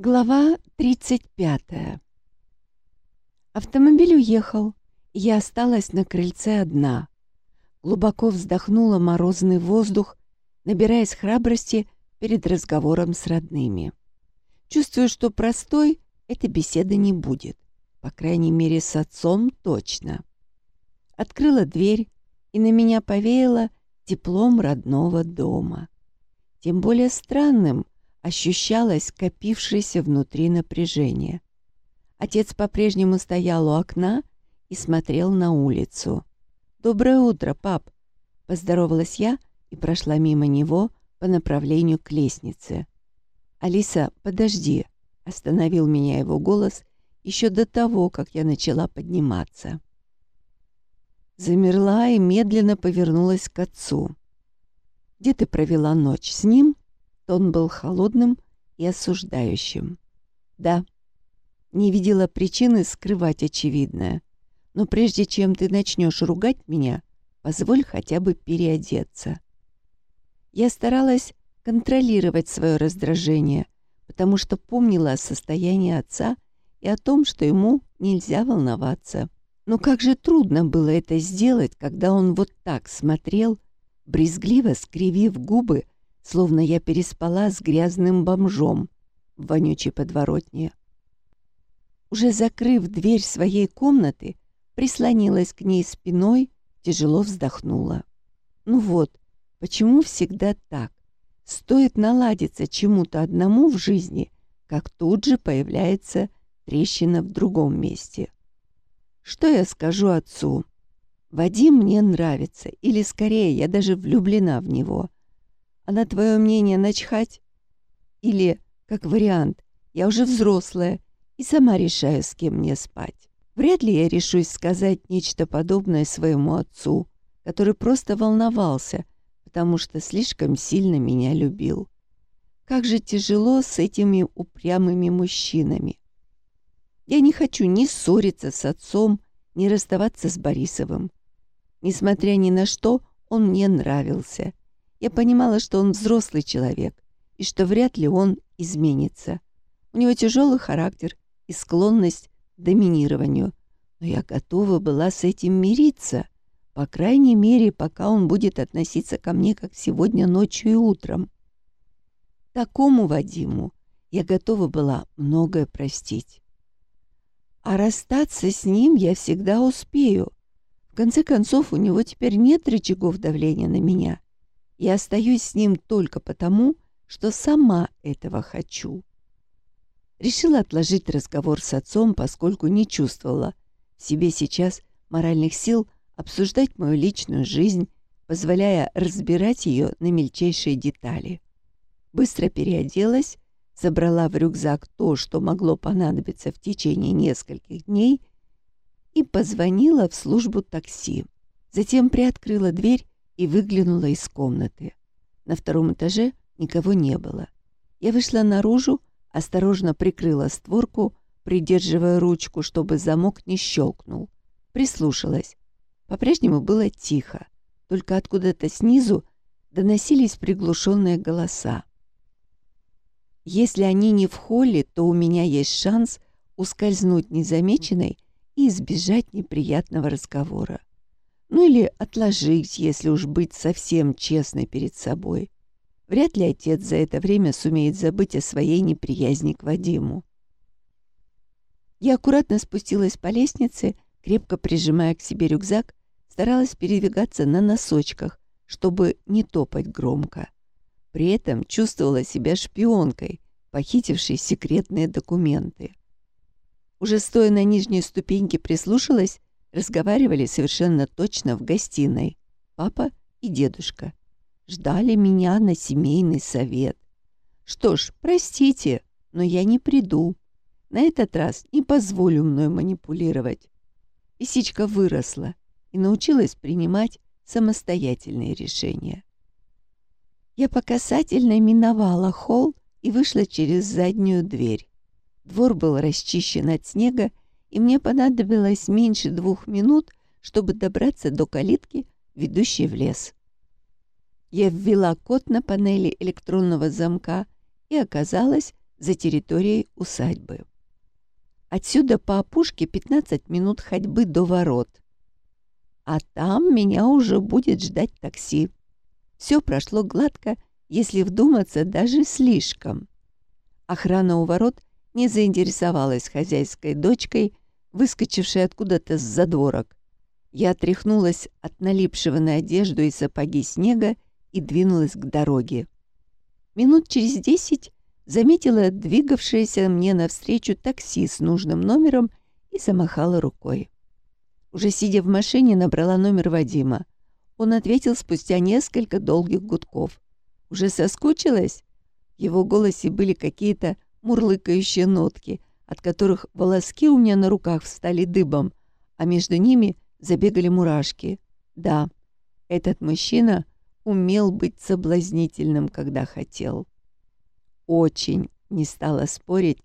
Глава 35 Автомобиль уехал, и я осталась на крыльце одна. Глубоко вздохнула морозный воздух, набираясь храбрости перед разговором с родными. Чувствую, что простой эта беседа не будет. По крайней мере, с отцом точно. Открыла дверь, и на меня повеяло теплом родного дома. Тем более странным ощущалось копившееся внутри напряжение. Отец по-прежнему стоял у окна и смотрел на улицу. «Доброе утро, пап!» — поздоровалась я и прошла мимо него по направлению к лестнице. «Алиса, подожди!» — остановил меня его голос еще до того, как я начала подниматься. Замерла и медленно повернулась к отцу. «Где ты провела ночь? С ним?» Тон был холодным и осуждающим. «Да». Не видела причины скрывать очевидное. Но прежде чем ты начнешь ругать меня, позволь хотя бы переодеться. Я старалась контролировать свое раздражение, потому что помнила о состоянии отца и о том, что ему нельзя волноваться. Но как же трудно было это сделать, когда он вот так смотрел, брезгливо скривив губы, словно я переспала с грязным бомжом в вонючей подворотне. Уже закрыв дверь своей комнаты, прислонилась к ней спиной, тяжело вздохнула. Ну вот, почему всегда так? Стоит наладиться чему-то одному в жизни, как тут же появляется трещина в другом месте. Что я скажу отцу? Вадим мне нравится, или скорее, я даже влюблена в него. А на твое мнение начхать? Или, как вариант, я уже взрослая и сама решаю, с кем мне спать. Вряд ли я решусь сказать нечто подобное своему отцу, который просто волновался, потому что слишком сильно меня любил. Как же тяжело с этими упрямыми мужчинами. Я не хочу ни ссориться с отцом, ни расставаться с Борисовым. Несмотря ни на что, он мне нравился — я понимала, что он взрослый человек и что вряд ли он изменится. У него тяжелый характер и склонность к доминированию, но я готова была с этим мириться, по крайней мере, пока он будет относиться ко мне, как сегодня ночью и утром. Такому Вадиму я готова была многое простить. А расстаться с ним я всегда успею. В конце концов, у него теперь нет рычагов давления на меня и остаюсь с ним только потому, что сама этого хочу. Решила отложить разговор с отцом, поскольку не чувствовала в себе сейчас моральных сил обсуждать мою личную жизнь, позволяя разбирать ее на мельчайшие детали. Быстро переоделась, забрала в рюкзак то, что могло понадобиться в течение нескольких дней, и позвонила в службу такси. Затем приоткрыла дверь и выглянула из комнаты. На втором этаже никого не было. Я вышла наружу, осторожно прикрыла створку, придерживая ручку, чтобы замок не щелкнул. Прислушалась. По-прежнему было тихо, только откуда-то снизу доносились приглушенные голоса. Если они не в холле, то у меня есть шанс ускользнуть незамеченной и избежать неприятного разговора. Ну или отложить, если уж быть совсем честной перед собой. Вряд ли отец за это время сумеет забыть о своей неприязни к Вадиму. Я аккуратно спустилась по лестнице, крепко прижимая к себе рюкзак, старалась передвигаться на носочках, чтобы не топать громко. При этом чувствовала себя шпионкой, похитившей секретные документы. Уже стоя на нижней ступеньке прислушалась разговаривали совершенно точно в гостиной. Папа и дедушка ждали меня на семейный совет. Что ж, простите, но я не приду. На этот раз не позволю мной манипулировать. Лисичка выросла и научилась принимать самостоятельные решения. Я по касательной миновала холл и вышла через заднюю дверь. Двор был расчищен от снега, и мне понадобилось меньше двух минут, чтобы добраться до калитки, ведущей в лес. Я ввела код на панели электронного замка и оказалась за территорией усадьбы. Отсюда по опушке 15 минут ходьбы до ворот. А там меня уже будет ждать такси. Все прошло гладко, если вдуматься, даже слишком. Охрана у ворот не заинтересовалась хозяйской дочкой, выскочившей откуда-то с задворок. Я отряхнулась от налипшего на одежду и сапоги снега и двинулась к дороге. Минут через десять заметила двигавшееся мне навстречу такси с нужным номером и замахала рукой. Уже сидя в машине, набрала номер Вадима. Он ответил спустя несколько долгих гудков. «Уже соскучилась?» В его голосе были какие-то мурлыкающие нотки, от которых волоски у меня на руках встали дыбом, а между ними забегали мурашки. Да, этот мужчина умел быть соблазнительным, когда хотел. Очень не стала спорить,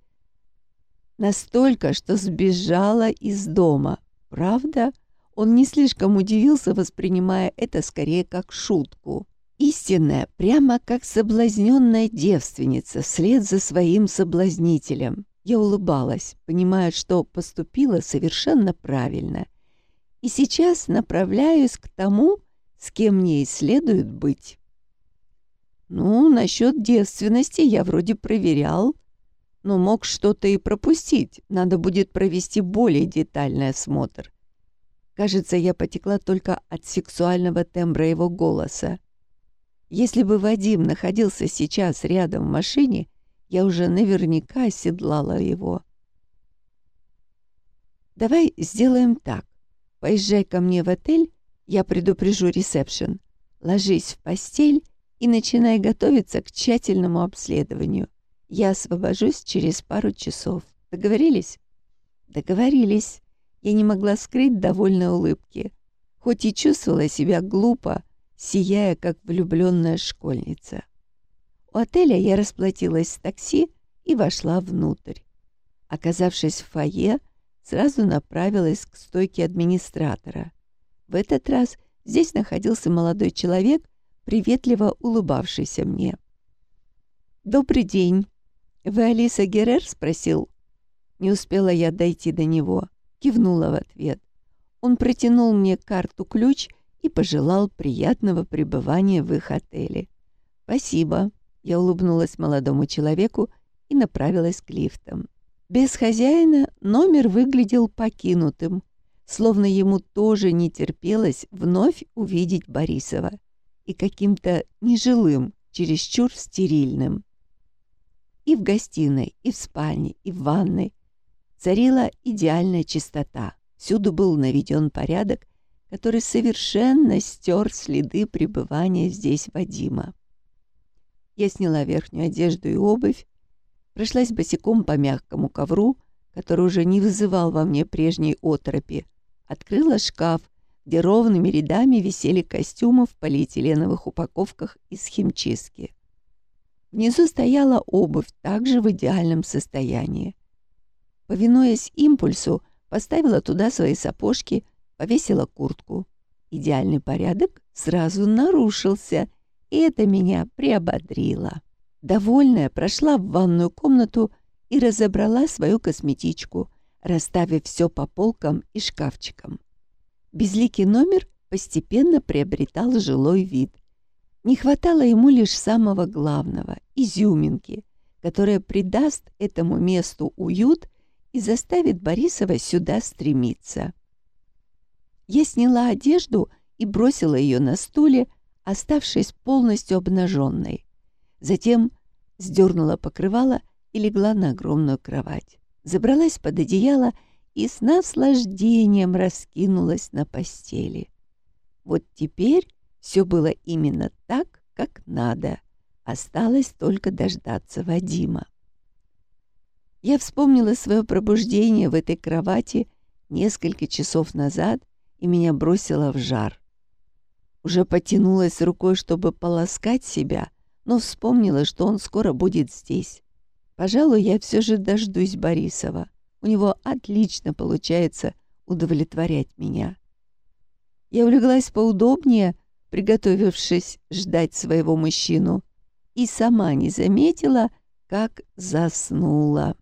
настолько, что сбежала из дома. Правда? Он не слишком удивился, воспринимая это скорее как шутку. Истинная, прямо как соблазненная девственница, вслед за своим соблазнителем. Я улыбалась, понимая, что поступила совершенно правильно. И сейчас направляюсь к тому, с кем мне и следует быть. Ну, насчет девственности я вроде проверял, но мог что-то и пропустить. Надо будет провести более детальный осмотр. Кажется, я потекла только от сексуального тембра его голоса. Если бы Вадим находился сейчас рядом в машине, я уже наверняка оседлала его. «Давай сделаем так. Поезжай ко мне в отель, я предупрежу ресепшн. Ложись в постель и начинай готовиться к тщательному обследованию. Я освобожусь через пару часов. Договорились?» «Договорились». Я не могла скрыть довольной улыбки, хоть и чувствовала себя глупо, сияя, как влюбленная школьница. У отеля я расплатилась с такси и вошла внутрь. Оказавшись в фойе, сразу направилась к стойке администратора. В этот раз здесь находился молодой человек, приветливо улыбавшийся мне. «Добрый день. Вы Алиса Геррер?» — спросил. Не успела я дойти до него кивнула в ответ. Он протянул мне карту-ключ и пожелал приятного пребывания в их отеле. «Спасибо», — я улыбнулась молодому человеку и направилась к лифтам. Без хозяина номер выглядел покинутым, словно ему тоже не терпелось вновь увидеть Борисова и каким-то нежилым, чересчур стерильным. И в гостиной, и в спальне, и в ванной Царила идеальная чистота. Всюду был наведен порядок, который совершенно стер следы пребывания здесь Вадима. Я сняла верхнюю одежду и обувь, прошлась босиком по мягкому ковру, который уже не вызывал во мне прежней отропи, открыла шкаф, где ровными рядами висели костюмы в полиэтиленовых упаковках из химчистки. Внизу стояла обувь, также в идеальном состоянии. Повинуясь импульсу, поставила туда свои сапожки, повесила куртку. Идеальный порядок сразу нарушился, и это меня приободрило. Довольная прошла в ванную комнату и разобрала свою косметичку, расставив все по полкам и шкафчикам. Безликий номер постепенно приобретал жилой вид. Не хватало ему лишь самого главного — изюминки, которая придаст этому месту уют и заставит Борисова сюда стремиться. Я сняла одежду и бросила ее на стуле, оставшись полностью обнаженной. Затем сдернула покрывало и легла на огромную кровать. Забралась под одеяло и с наслаждением раскинулась на постели. Вот теперь все было именно так, как надо. Осталось только дождаться Вадима. Я вспомнила свое пробуждение в этой кровати несколько часов назад, и меня бросило в жар. Уже потянулась рукой, чтобы полоскать себя, но вспомнила, что он скоро будет здесь. Пожалуй, я все же дождусь Борисова. У него отлично получается удовлетворять меня. Я улеглась поудобнее, приготовившись ждать своего мужчину, и сама не заметила, как заснула.